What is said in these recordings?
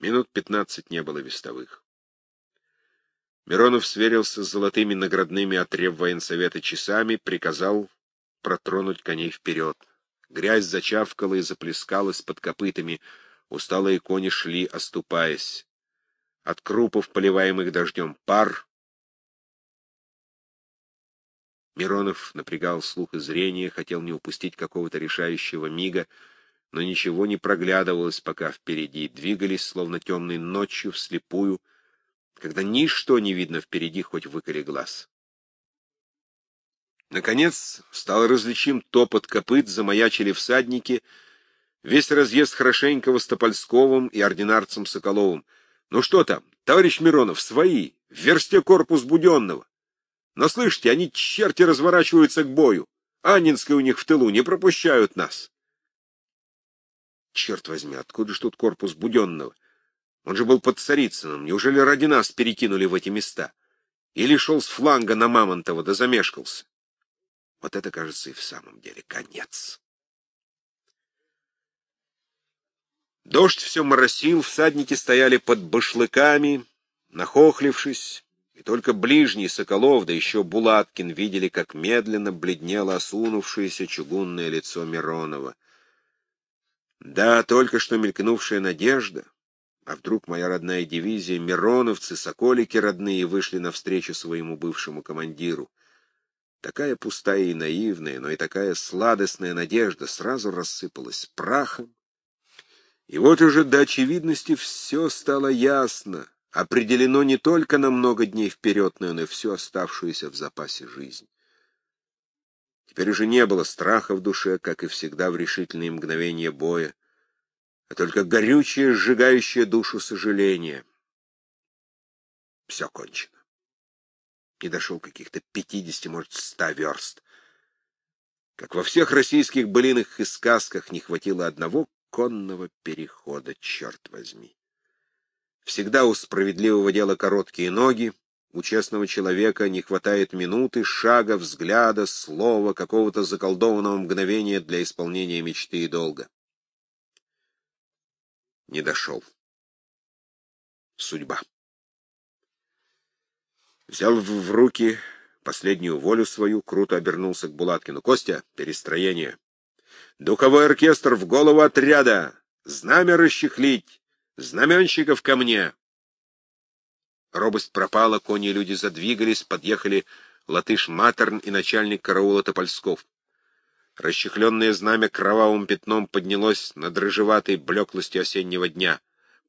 Минут пятнадцать не было вестовых. Миронов сверился с золотыми наградными от военсовета часами, приказал протронуть коней вперед. Грязь зачавкала и заплескалась под копытами, усталые кони шли, оступаясь. От крупов, поливаемых дождем, пар. Миронов напрягал слух и зрение, хотел не упустить какого-то решающего мига, но ничего не проглядывалось пока впереди, двигались, словно темной ночью, вслепую, когда ничто не видно впереди, хоть выколи глаз. Наконец стал различим топот копыт, замаячили всадники, весь разъезд Хорошенького с Топольсковым и ординарцем Соколовым. Ну что там, товарищ Миронов, свои, в версте корпус Буденного. Но слышите, они черти разворачиваются к бою. Анинская у них в тылу, не пропущают нас. Черт возьми, откуда ж тут корпус Буденного? Он же был под Царицыным. Неужели ради нас перекинули в эти места? Или шел с фланга на Мамонтова, да замешкался? Вот это, кажется, и в самом деле конец. Дождь все моросил, всадники стояли под башлыками, нахохлившись, и только ближний Соколов, да еще Булаткин видели, как медленно бледнело осунувшееся чугунное лицо Миронова. Да, только что мелькнувшая надежда, а вдруг моя родная дивизия, Мироновцы, Соколики родные, вышли навстречу своему бывшему командиру. Такая пустая и наивная, но и такая сладостная надежда сразу рассыпалась прахом. И вот уже до очевидности все стало ясно, определено не только на много дней вперед, но и на всю оставшуюся в запасе жизнь. Теперь уже не было страха в душе, как и всегда в решительные мгновения боя, а только горючее, сжигающее душу сожаление. Все кончено и дошел каких-то пятидесяти, может, ста верст. Как во всех российских былинах и сказках не хватило одного конного перехода, черт возьми. Всегда у справедливого дела короткие ноги, у честного человека не хватает минуты, шага, взгляда, слова, какого-то заколдованного мгновения для исполнения мечты и долга. Не дошел. Судьба взял в руки последнюю волю свою, круто обернулся к Булаткину. «Костя, перестроение. Духовой оркестр в голову отряда! Знамя расчехлить! Знаменщиков ко мне!» Робость пропала, кони и люди задвигались, подъехали латыш Матерн и начальник караула Топольсков. Расчехленное знамя кровавым пятном поднялось над рыжеватой блеклостью осеннего дня,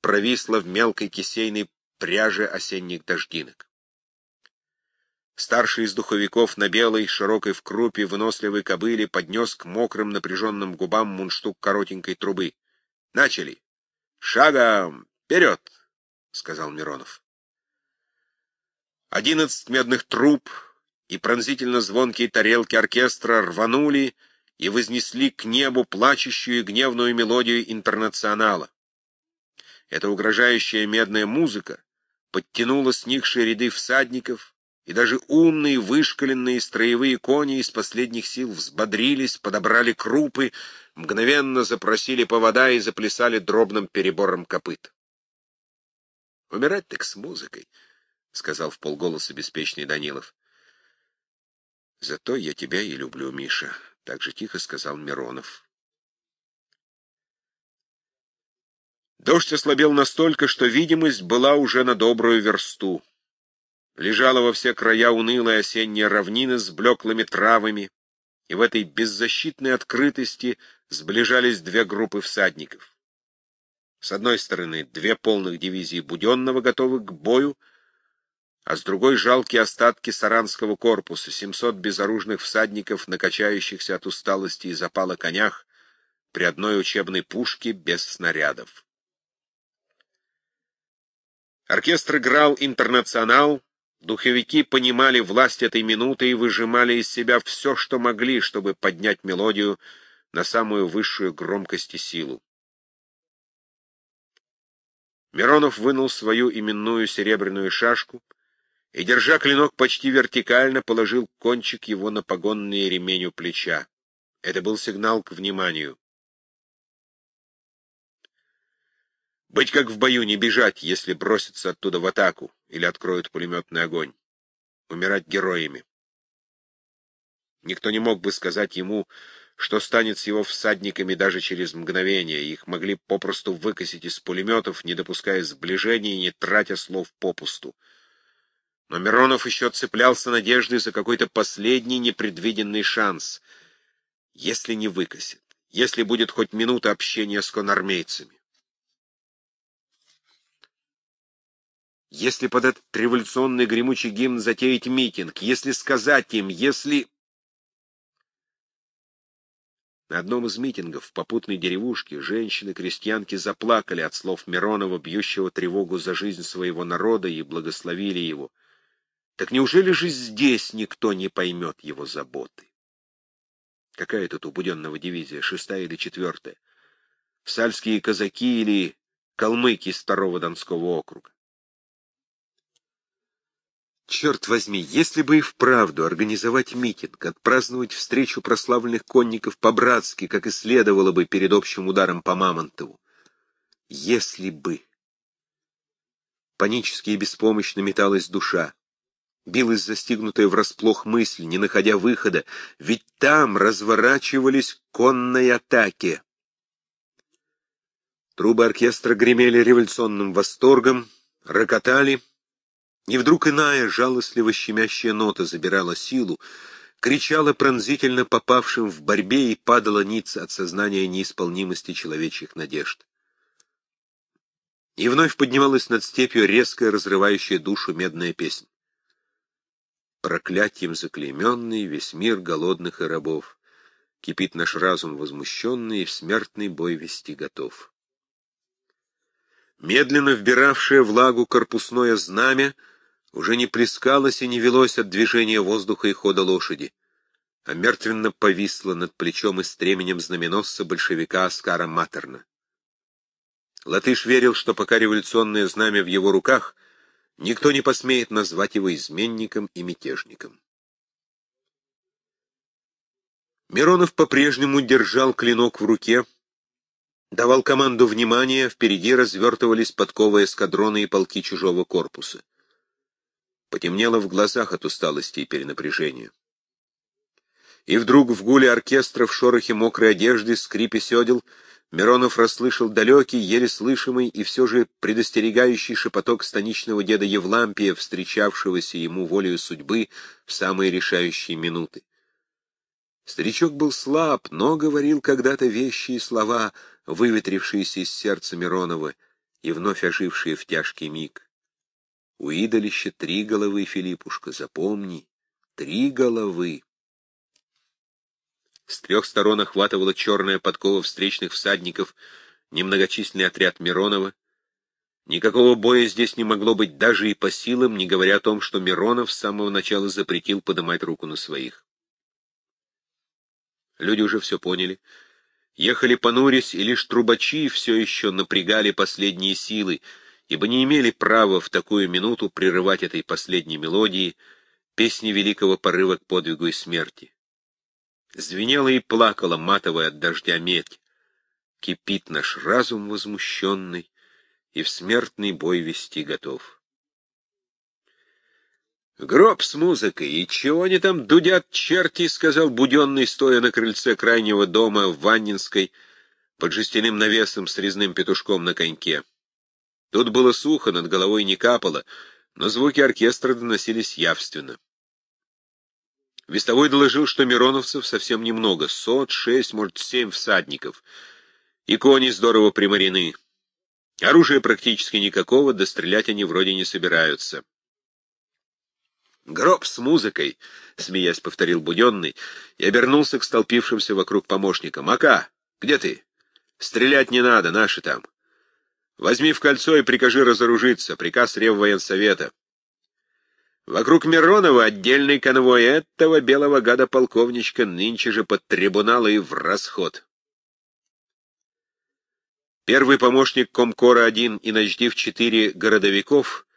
провисло в мелкой кисейной пряже осенних дождинок. Старший из духовиков на белой, широкой в крупе, выносливой кобыле поднес к мокрым напряженным губам мундштук коротенькой трубы. «Начали! Шагом! Вперед!» — сказал Миронов. Одиннадцать медных труб и пронзительно звонкие тарелки оркестра рванули и вознесли к небу плачущую и гневную мелодию интернационала. Эта угрожающая медная музыка подтянула сникшие ряды всадников, и даже умные, вышкаленные строевые кони из последних сил взбодрились, подобрали крупы, мгновенно запросили повода и заплясали дробным перебором копыт. «Умирать так с музыкой», — сказал в полголоса беспечный Данилов. «Зато я тебя и люблю, Миша», — так же тихо сказал Миронов. Дождь ослабел настолько, что видимость была уже на добрую версту. Лежала во все края унылая осенняя равнина с блеклыми травами, и в этой беззащитной открытости сближались две группы всадников. С одной стороны, две полных дивизии Буденного готовы к бою, а с другой — жалкие остатки саранского корпуса, 700 безоружных всадников, накачающихся от усталости и запала конях, при одной учебной пушке без снарядов. Оркестр играл «Интернационал», Духовики понимали власть этой минуты и выжимали из себя все, что могли, чтобы поднять мелодию на самую высшую громкость и силу. Миронов вынул свою именную серебряную шашку и, держа клинок почти вертикально, положил кончик его на погонный ремень у плеча. Это был сигнал к вниманию. Быть как в бою, не бежать, если бросятся оттуда в атаку или откроют пулеметный огонь. Умирать героями. Никто не мог бы сказать ему, что станет с его всадниками даже через мгновение. Их могли попросту выкосить из пулеметов, не допуская сближения и не тратя слов попусту. Но Миронов еще цеплялся надеждой за какой-то последний непредвиденный шанс. Если не выкосит, если будет хоть минута общения с конармейцами. Если под этот революционный гремучий гимн затеять митинг, если сказать им, если... На одном из митингов в попутной деревушке женщины-крестьянки заплакали от слов Миронова, бьющего тревогу за жизнь своего народа, и благословили его. Так неужели же здесь никто не поймет его заботы? Какая тут у Буденного дивизия, шестая или четвертая? Сальские казаки или калмыки из второго Донского округа? Черт возьми, если бы и вправду организовать митинг, отпраздновать встречу прославленных конников по-братски, как и следовало бы перед общим ударом по Мамонтову. Если бы... Панически и беспомощно металась душа. Билась застигнутая врасплох мысль, не находя выхода, ведь там разворачивались конные атаки. Трубы оркестра гремели революционным восторгом, рокотали — и вдруг иная, жалостливо щемящая нота забирала силу, кричала пронзительно попавшим в борьбе и падала ниц от сознания неисполнимости человечьих надежд. И вновь поднималась над степью резкая, разрывающая душу медная песня. Проклятием заклейменный весь мир голодных и рабов, кипит наш разум возмущенный и в смертный бой вести готов. Медленно вбиравшее влагу корпусное знамя уже не плескалось и не велось от движения воздуха и хода лошади, а мертвенно повисло над плечом и стременем знаменосца большевика Оскара Матерна. Латыш верил, что пока революционное знамя в его руках, никто не посмеет назвать его изменником и мятежником. Миронов по-прежнему держал клинок в руке, давал команду внимания, впереди развертывались подковые эскадроны и полки чужого корпуса. Потемнело в глазах от усталости и перенапряжения. И вдруг в гуле оркестра, в шорохе мокрой одежды, скрипе седел, Миронов расслышал далекий, еле слышимый и все же предостерегающий шепоток станичного деда Евлампия, встречавшегося ему волею судьбы в самые решающие минуты. Старичок был слаб, но говорил когда-то вещи и слова, выветрившиеся из сердца Миронова и вновь ожившие в тяжкий миг. У идолища три головы, Филиппушка, запомни, три головы. С трех сторон охватывала черная подкова встречных всадников, немногочисленный отряд Миронова. Никакого боя здесь не могло быть даже и по силам, не говоря о том, что Миронов с самого начала запретил поднимать руку на своих. Люди уже все поняли. Ехали понурясь, и лишь трубачи все еще напрягали последние силы — ибо не имели права в такую минуту прерывать этой последней мелодии песни великого порыва к подвигу и смерти. Звенела и плакала матовая от дождя медь. Кипит наш разум возмущенный, и в смертный бой вести готов. «Гроб с музыкой, и чего они там дудят, черти?» — сказал буденный, стоя на крыльце крайнего дома в Ваннинской, под жестяным навесом с резным петушком на коньке. Тут было сухо, над головой не капало, но звуки оркестра доносились явственно. Вестовой доложил, что мироновцев совсем немного, сот, шесть, может, семь всадников, и кони здорово приморены. Оружия практически никакого, да стрелять они вроде не собираются. «Гроб с музыкой!» — смеясь повторил Буденный и обернулся к столпившимся вокруг помощникам. «Мака, где ты? Стрелять не надо, наши там. Возьми в кольцо и прикажи разоружиться. Приказ Реввоенсовета. Вокруг Миронова отдельный конвой этого белого гада-полковничка нынче же под трибунал и в расход. Первый помощник Комкора-1 и Ночдив-4 городовиков,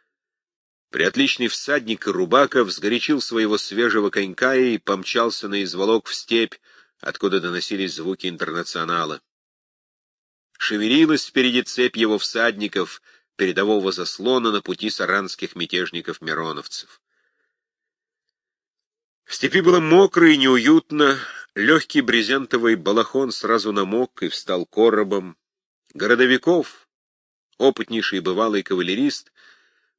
приотличный всадник Рубаков, сгорячил своего свежего конька и помчался на изволок в степь, откуда доносились звуки интернационала. шевелилась впереди цепь его всадников, передового заслона на пути саранских мятежников-мироновцев. В степи было мокро и неуютно, легкий брезентовый балахон сразу намок и встал коробом. Городовиков, опытнейший бывалый кавалерист,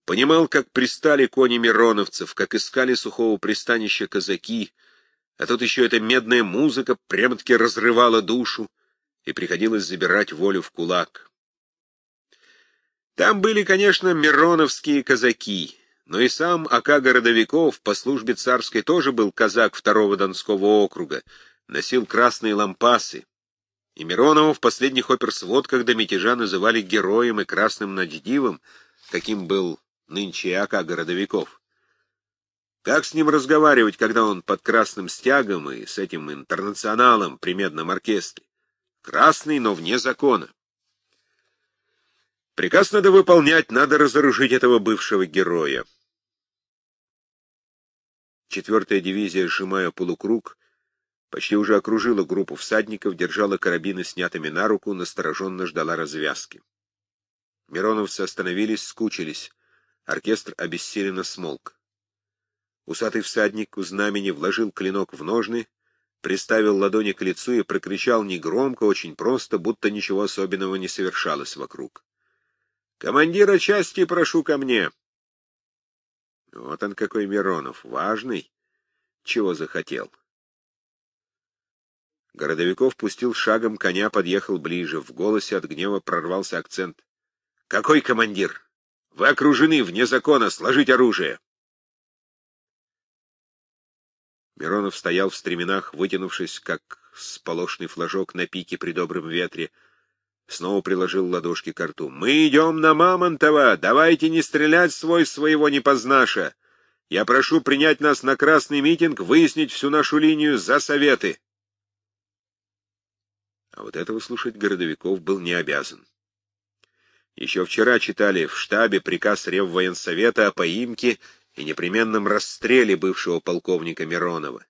понимал, как пристали кони мироновцев, как искали сухого пристанища казаки, а тут еще эта медная музыка прямо-таки разрывала душу, и приходилось забирать волю в кулак. Там были, конечно, мироновские казаки, но и сам Ака Городовиков по службе царской тоже был казак второго Донского округа, носил красные лампасы. И Миронова в последних оперсводках до мятежа называли героем и красным ночдивом, каким был нынче Ака Городовиков. Как с ним разговаривать, когда он под красным стягом и с этим интернационалом при медном оркестре? Красный, но вне закона. Приказ надо выполнять, надо разоружить этого бывшего героя. Четвертая дивизия, сжимая полукруг, почти уже окружила группу всадников, держала карабины снятыми на руку, настороженно ждала развязки. Мироновцы остановились, скучились. Оркестр обессиленно смолк. Усатый всадник у знамени вложил клинок в ножны, приставил ладони к лицу и прокричал негромко, очень просто, будто ничего особенного не совершалось вокруг. Командира части прошу ко мне. Вот он какой Миронов, важный. Чего захотел? Городовиков пустил шагом коня, подъехал ближе. В голосе от гнева прорвался акцент. «Какой командир? Вы окружены вне закона, сложить оружие!» Миронов стоял в стременах, вытянувшись, как сполошный флажок на пике при добром ветре, Снова приложил ладошки к рту. «Мы идем на Мамонтова! Давайте не стрелять свой своего не познаша! Я прошу принять нас на красный митинг, выяснить всю нашу линию за советы!» А вот этого слушать Городовиков был не обязан. Еще вчера читали в штабе приказ Реввоенсовета о поимке и непременном расстреле бывшего полковника Миронова.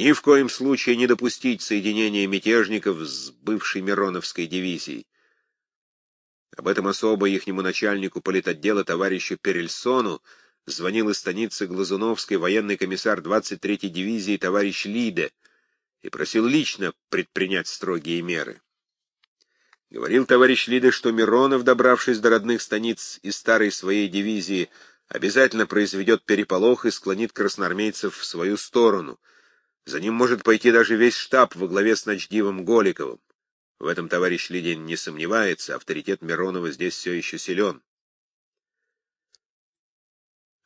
Ни в коем случае не допустить соединения мятежников с бывшей Мироновской дивизией. Об этом особо ихнему начальнику политотдела товарищу Перельсону звонил из станицы Глазуновской военный комиссар 23-й дивизии товарищ Лиде и просил лично предпринять строгие меры. Говорил товарищ Лиде, что Миронов, добравшись до родных станиц из старой своей дивизии, обязательно произведет переполох и склонит красноармейцев в свою сторону — за ним может пойти даже весь штаб во главе с Ночдивом Голиковым. В этом товарищ Лидин не сомневается, авторитет Миронова здесь все еще силен.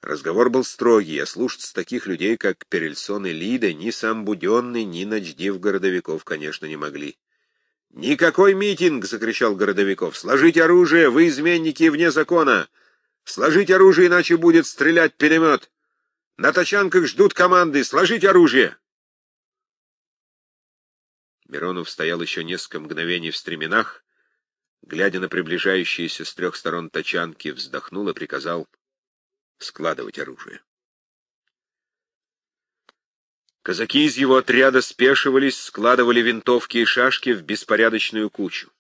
Разговор был строгий, а слушаться таких людей, как Перельсон и Лида, ни сам Буденный, ни Ночдив Городовиков, конечно, не могли. «Никакой митинг!» — закричал Городовиков. «Сложите оружие! Вы изменники вне закона! Сложите оружие, иначе будет стрелять перемет! На тачанках ждут команды! Сложить оружие!» Миронов стоял еще несколько мгновений в стременах, глядя на приближающиеся с трех сторон тачанки, вздохнул и приказал складывать оружие. Казаки из его отряда спешивались, складывали винтовки и шашки в беспорядочную кучу.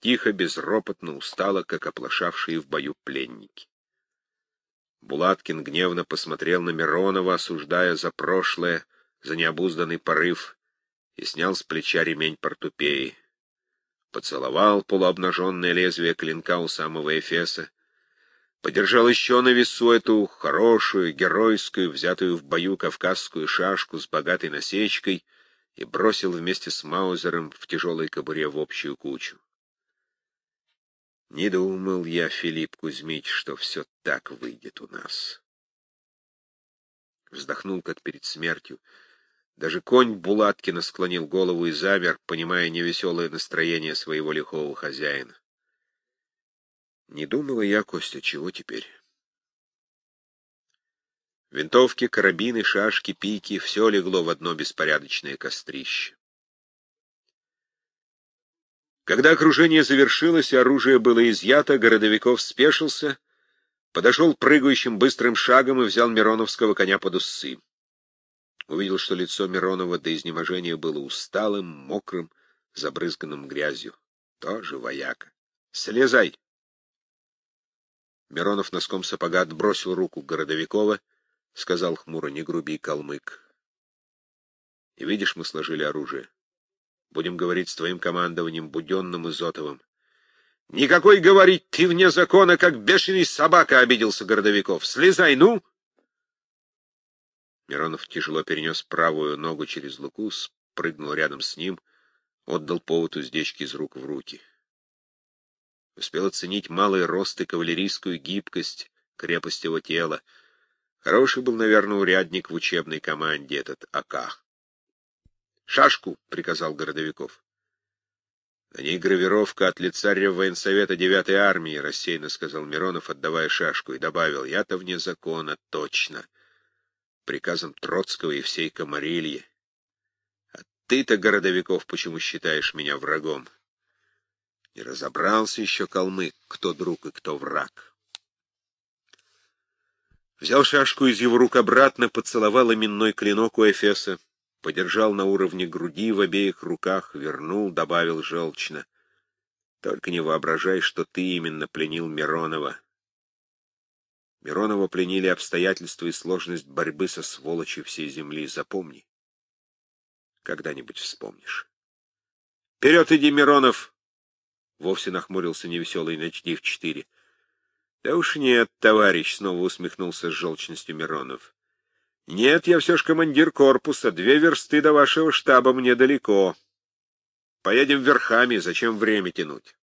Тихо, безропотно, устало, как оплошавшие в бою пленники. Булаткин гневно посмотрел на Миронова, осуждая за прошлое, за необузданный порыв, и снял с плеча ремень портупеи. Поцеловал полуобнаженное лезвие клинка у самого Эфеса, подержал еще на весу эту хорошую, геройскую, взятую в бою кавказскую шашку с богатой насечкой и бросил вместе с Маузером в тяжелой кобуре в общую кучу. Не думал я, Филипп Кузьмич, что все так выйдет у нас. Вздохнул, как перед смертью, — даже конь Булаткина склонил голову и замер, понимая невеселое настроение своего лихого хозяина. Не думала я, Костя, чего теперь? Винтовки, карабины, шашки, пики — все легло в одно беспорядочное кострище. Когда окружение завершилось и оружие было изъято, Городовиков спешился, подошел прыгающим быстрым шагом и взял Мироновского коня под усы. Увидел, что лицо Миронова до изнеможения было усталым, мокрым, забрызганным грязью. Тоже вояка. Слезай. Миронов носком сапога отбросил руку Городовикова, сказал хмуро, не груби, калмык. И видишь, мы сложили оружие. Будем говорить с твоим командованием, Буденным и Зотовым. Никакой говорить, ты вне закона, как бешеный собака, обиделся Городовиков. Слезай, ну! Миронов тяжело перенес правую ногу через луку, прыгнул рядом с ним, отдал повод уздечки из рук в руки. Успел оценить малый рост и кавалерийскую гибкость, крепость его тела. Хороший был, наверное, урядник в учебной команде этот АК. «Шашку!» — приказал Городовиков. «На ней гравировка от лица Реввоенсовета 9-й армии», — рассеянно сказал Миронов, отдавая шашку, и добавил, «я-то вне закона, точно, приказом Троцкого и всей Комарильи. А ты-то, Городовиков, почему считаешь меня врагом?» Не разобрался еще калмык, кто друг и кто враг. Взял шашку из его рук обратно, поцеловал именной клинок у Эфеса, подержал на уровне груди в обеих руках, вернул, добавил желчно. Только не воображай, что ты именно пленил Миронова. Миронова пленили обстоятельства и сложность борьбы со сволочью всей земли. Запомни. Когда-нибудь вспомнишь. «Вперед иди, Миронов!» Вовсе нахмурился невеселый ночдив четыре. «Да уж нет, товарищ!» — снова усмехнулся с желчностью Миронов. Нет, я все ж командир корпуса. Две версты до вашего штаба мне далеко. Поедем верхами, зачем время тянуть?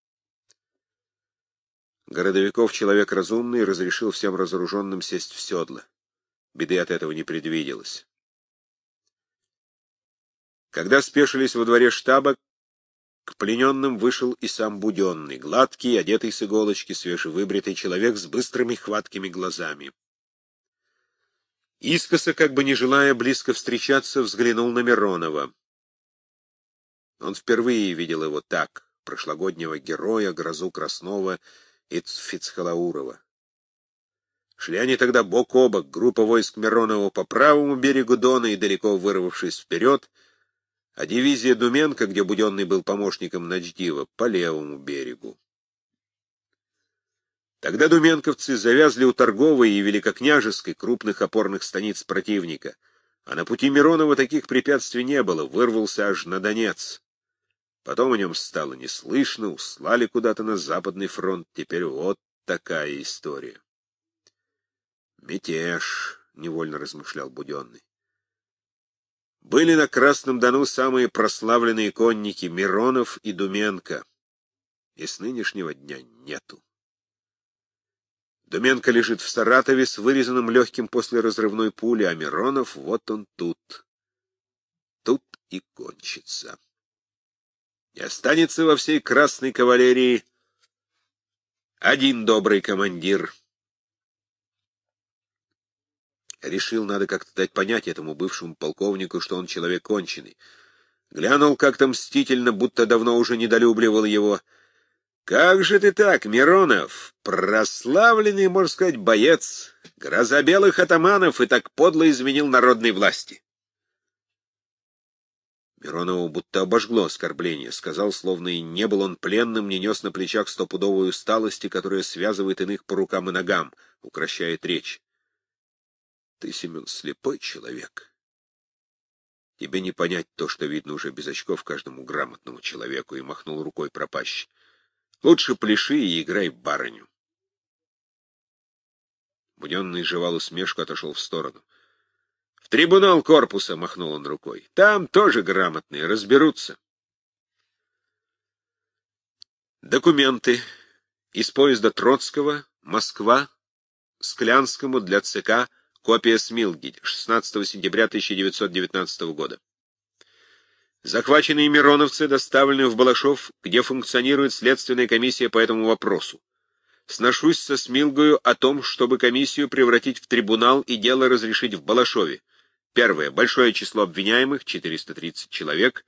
Городовиков, человек разумный, разрешил всем разоруженным сесть в седло. Беды от этого не предвиделось. Когда спешились во дворе штаба, к плененным вышел и сам Буденный, гладкий, одетый с иголочки, свежевыбритый человек с быстрыми хваткими глазами. Искоса, как бы не желая близко встречаться, взглянул на Миронова. Он впервые видел его так, прошлогоднего героя, грозу Краснова и Фицхалаурова. Шли они тогда бок о бок, группа войск Миронова по правому берегу Дона и далеко вырвавшись вперед, а дивизия Думенко, где Буденный был помощником Ночдива, по левому берегу. Тогда думенковцы завязли у торговой и великокняжеской крупных опорных станиц противника, а на пути Миронова таких препятствий не было, вырвался аж на Донец. Потом о нем стало не слышно, услали куда-то на Западный фронт, теперь вот такая история. «Мятеж», — невольно размышлял Буденный. Были на Красном Дону самые прославленные конники Миронов и Думенко, и с нынешнего дня нету. Думенко лежит в Саратове с вырезанным легким после разрывной пули, а Миронов вот он тут. Тут и кончится. И останется во всей красной кавалерии один добрый командир. Решил, надо как-то дать понять этому бывшему полковнику, что он человек конченый. Глянул как-то мстительно, будто давно уже недолюбливал его — как же ты так, Миронов, прославленный, можно сказать, боец, гроза белых атаманов и так подло изменил народной власти? Миронову будто обожгло оскорбление. Сказал, словно и не был он пленным, не нес на плечах стопудовой усталости, которая связывает иных по рукам и ногам, укращает речь. Ты, Семен, слепой человек. Тебе не понять то, что видно уже без очков каждому грамотному человеку, и махнул рукой пропащий. Лучше пляши и играй барыню. Буденный жевал усмешку, отошел в сторону. — В трибунал корпуса, — махнул он рукой. — Там тоже грамотные, разберутся. Документы. Из поезда Троцкого, Москва, Склянскому для ЦК, копия Смилги, 16 сентября 1919 года. Захваченные мироновцы доставлены в Балашов, где функционирует следственная комиссия по этому вопросу. Сношусь со Смилгою о том, чтобы комиссию превратить в трибунал и дело разрешить в Балашове. Первое. Большое число обвиняемых, 430 человек.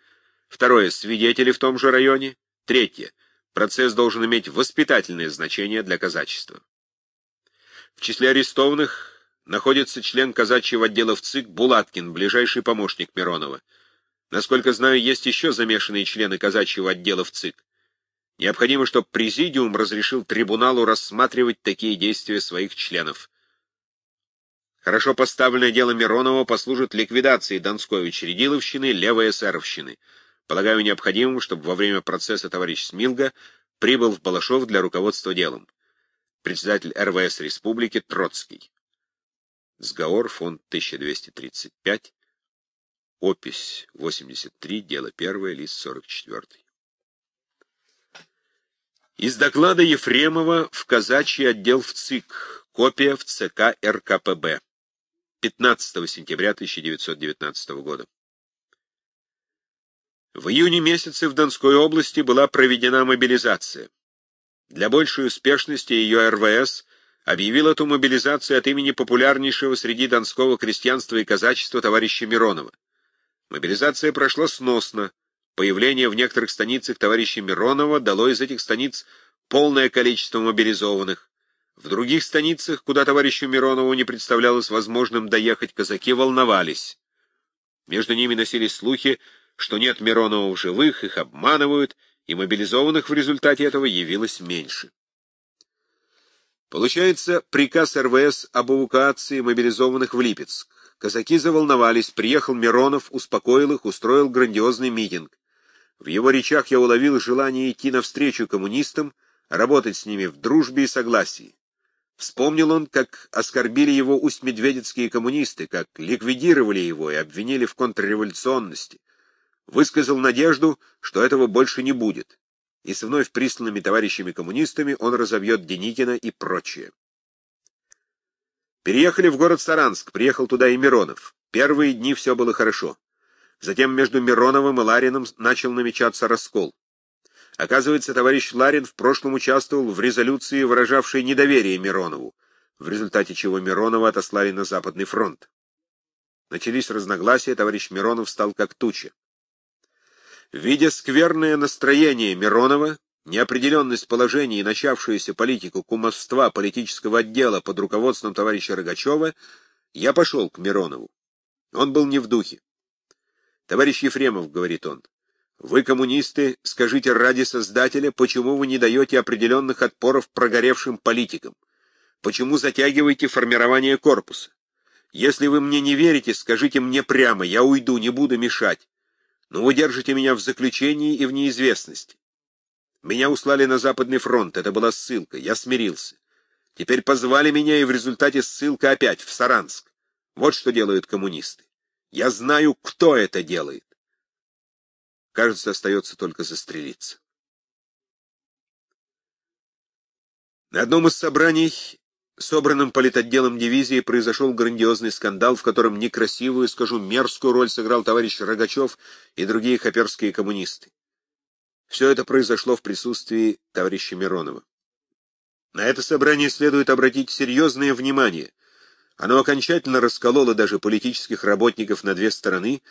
Второе. Свидетели в том же районе. Третье. Процесс должен иметь воспитательное значение для казачества. В числе арестованных находится член казачьего отдела в ЦИК Булаткин, ближайший помощник Миронова. Насколько знаю, есть еще замешанные члены казачьего отдела в ЦИК. Необходимо, чтобы Президиум разрешил трибуналу рассматривать такие действия своих членов. Хорошо поставленное дело Миронова послужит ликвидации Донской учредиловщины, левой эсеровщины. Полагаю необходимым, чтобы во время процесса товарищ Смилга прибыл в Балашов для руководства делом. Председатель РВС Республики Троцкий. Сговор, фонд 1235, опись 83, дело 1, лист 44. Из доклада Ефремова в казачий отдел в ЦИК, копия в ЦК РКПБ, 15 сентября 1919 года. В июне месяце в Донской области была проведена мобилизация. Для большей успешности ее РВС объявил эту мобилизацию от имени популярнейшего среди донского крестьянства и казачества товарища Миронова. Мобилизация прошла сносно, Появление в некоторых станицах товарища Миронова дало из этих станиц полное количество мобилизованных. В других станицах, куда товарищу Миронову не представлялось возможным доехать, казаки волновались. Между ними носились слухи, что нет Миронова в живых, их обманывают, и мобилизованных в результате этого явилось меньше. Получается приказ РВС об эвакуации мобилизованных в Липецк. Казаки заволновались, приехал Миронов, успокоил их, устроил грандиозный митинг. В его речах я уловил желание идти навстречу коммунистам, работать с ними в дружбе и согласии. Вспомнил он, как оскорбили его усть-медведецкие коммунисты, как ликвидировали его и обвинили в контрреволюционности. Высказал надежду, что этого больше не будет. И с вновь присланными товарищами-коммунистами он разобьет Деникина и прочее. Переехали в город Саранск, приехал туда и Миронов. Первые дни все было хорошо. Затем между Мироновым и Лариным начал намечаться раскол. Оказывается, товарищ Ларин в прошлом участвовал в резолюции, выражавшей недоверие Миронову, в результате чего Миронова отослали на Западный фронт. Начались разногласия, товарищ Миронов стал как туча. Видя скверное настроение Миронова, неопределенность положения и начавшуюся политику кумовства политического отдела под руководством товарища Рогачева, я пошел к Миронову. Он был не в духе. Товарищ Ефремов, — говорит он, — вы, коммунисты, скажите ради Создателя, почему вы не даете определенных отпоров прогоревшим политикам? Почему затягиваете формирование корпуса? Если вы мне не верите, скажите мне прямо, я уйду, не буду мешать. Но вы держите меня в заключении и в неизвестности. Меня услали на Западный фронт, это была ссылка, я смирился. Теперь позвали меня, и в результате ссылка опять в Саранск. Вот что делают коммунисты. Я знаю, кто это делает. Кажется, остается только застрелиться. На одном из собраний, собранном политотделом дивизии, произошел грандиозный скандал, в котором некрасивую, скажу, мерзкую роль сыграл товарищ Рогачев и другие хоперские коммунисты. Все это произошло в присутствии товарища Миронова. На это собрание следует обратить серьезное внимание — оно окончательно раскололо даже политических работников на две стороны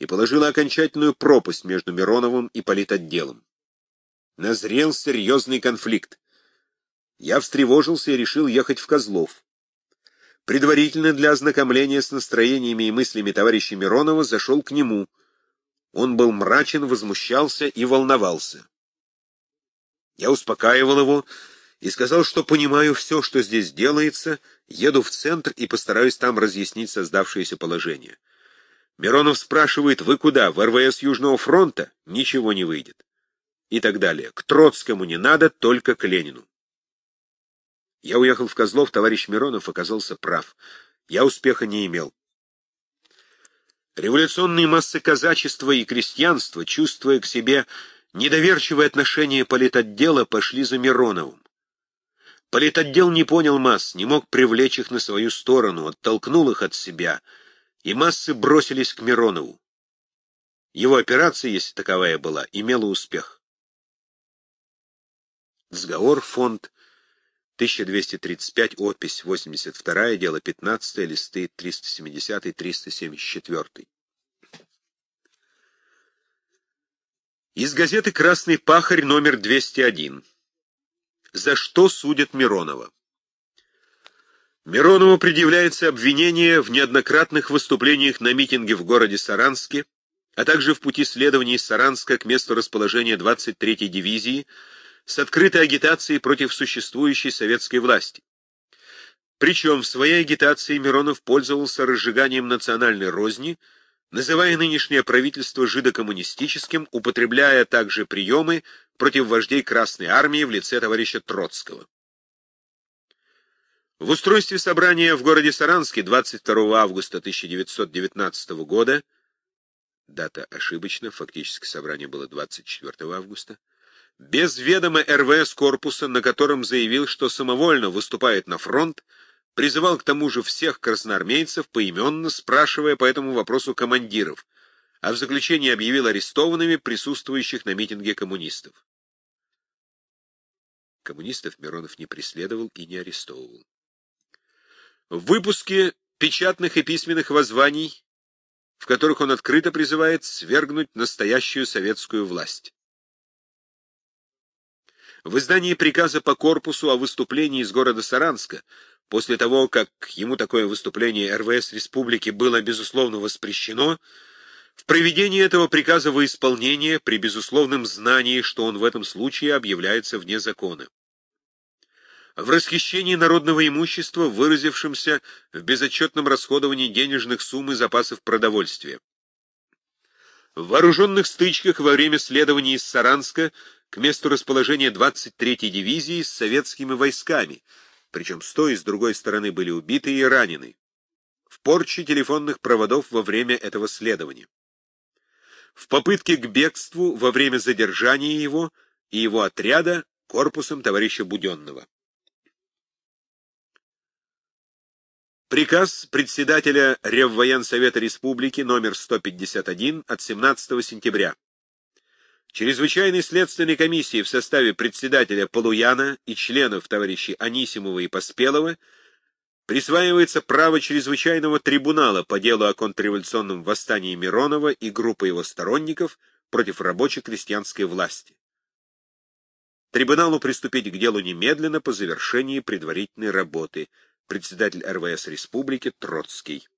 и положило окончательную пропасть между Мироновым и политотделом. Назрел серьезный конфликт. Я встревожился и решил ехать в Козлов. Предварительно для ознакомления с настроениями и мыслями товарища Миронова зашел к нему. Он был мрачен, возмущался и волновался. Я успокаивал его и сказал, что понимаю все, что здесь делается, еду в центр и постараюсь там разъяснить создавшееся положение. Миронов спрашивает, вы куда, в РВС Южного фронта? Ничего не выйдет. И так далее. К Троцкому не надо, только к Ленину. Я уехал в Козлов, товарищ Миронов оказался прав. Я успеха не имел. Революционные массы казачества и крестьянства, чувствуя к себе недоверчивое отношение политотдела, пошли за Мироновым. Политотдел не понял масс, не мог привлечь их на свою сторону, оттолкнул их от себя, и массы бросились к Миронову. Его операция, если таковая была, имела успех. Сговор, фонд, 1235, опись 82, дело 15, листы 370-374. Из газеты «Красный пахарь» номер 201 за что судят Миронова. Миронову предъявляется обвинение в неоднократных выступлениях на митинге в городе Саранске, а также в пути следования из Саранска к месту расположения 23-й дивизии, с открытой агитацией против существующей советской власти. Причем в своей агитации Миронов пользовался разжиганием национальной розни, называя нынешнее правительство жидокоммунистическим, употребляя также приемы против вождей Красной Армии в лице товарища Троцкого. В устройстве собрания в городе Саранске 22 августа 1919 года, дата ошибочна, фактически собрание было 24 августа, без ведома РВС корпуса, на котором заявил, что самовольно выступает на фронт, призывал к тому же всех красноармейцев поименно, спрашивая по этому вопросу командиров, а в заключение объявил арестованными присутствующих на митинге коммунистов. Коммунистов Миронов не преследовал и не арестовывал. В выпуске печатных и письменных воззваний, в которых он открыто призывает свергнуть настоящую советскую власть. В издании приказа по корпусу о выступлении из города Саранска После того, как ему такое выступление РВС Республики было, безусловно, воспрещено, в проведении этого приказа во исполнение при безусловном знании, что он в этом случае объявляется вне закона. В расхищении народного имущества, выразившемся в безотчетном расходовании денежных сумм и запасов продовольствия. В вооруженных стычках во время следования из Саранска к месту расположения 23-й дивизии с советскими войсками – причем с той и с другой стороны были убиты и ранены, в порче телефонных проводов во время этого следования, в попытке к бегству во время задержания его и его отряда корпусом товарища Буденного. Приказ председателя Реввоенсовета Республики номер 151 от 17 сентября Чрезвычайной следственной комиссии в составе председателя Полуяна и членов товарищей Анисимова и Поспелова присваивается право чрезвычайного трибунала по делу о контрреволюционном восстании Миронова и группы его сторонников против рабоче-крестьянской власти. Трибуналу приступить к делу немедленно по завершении предварительной работы. Председатель РВС Республики Троцкий.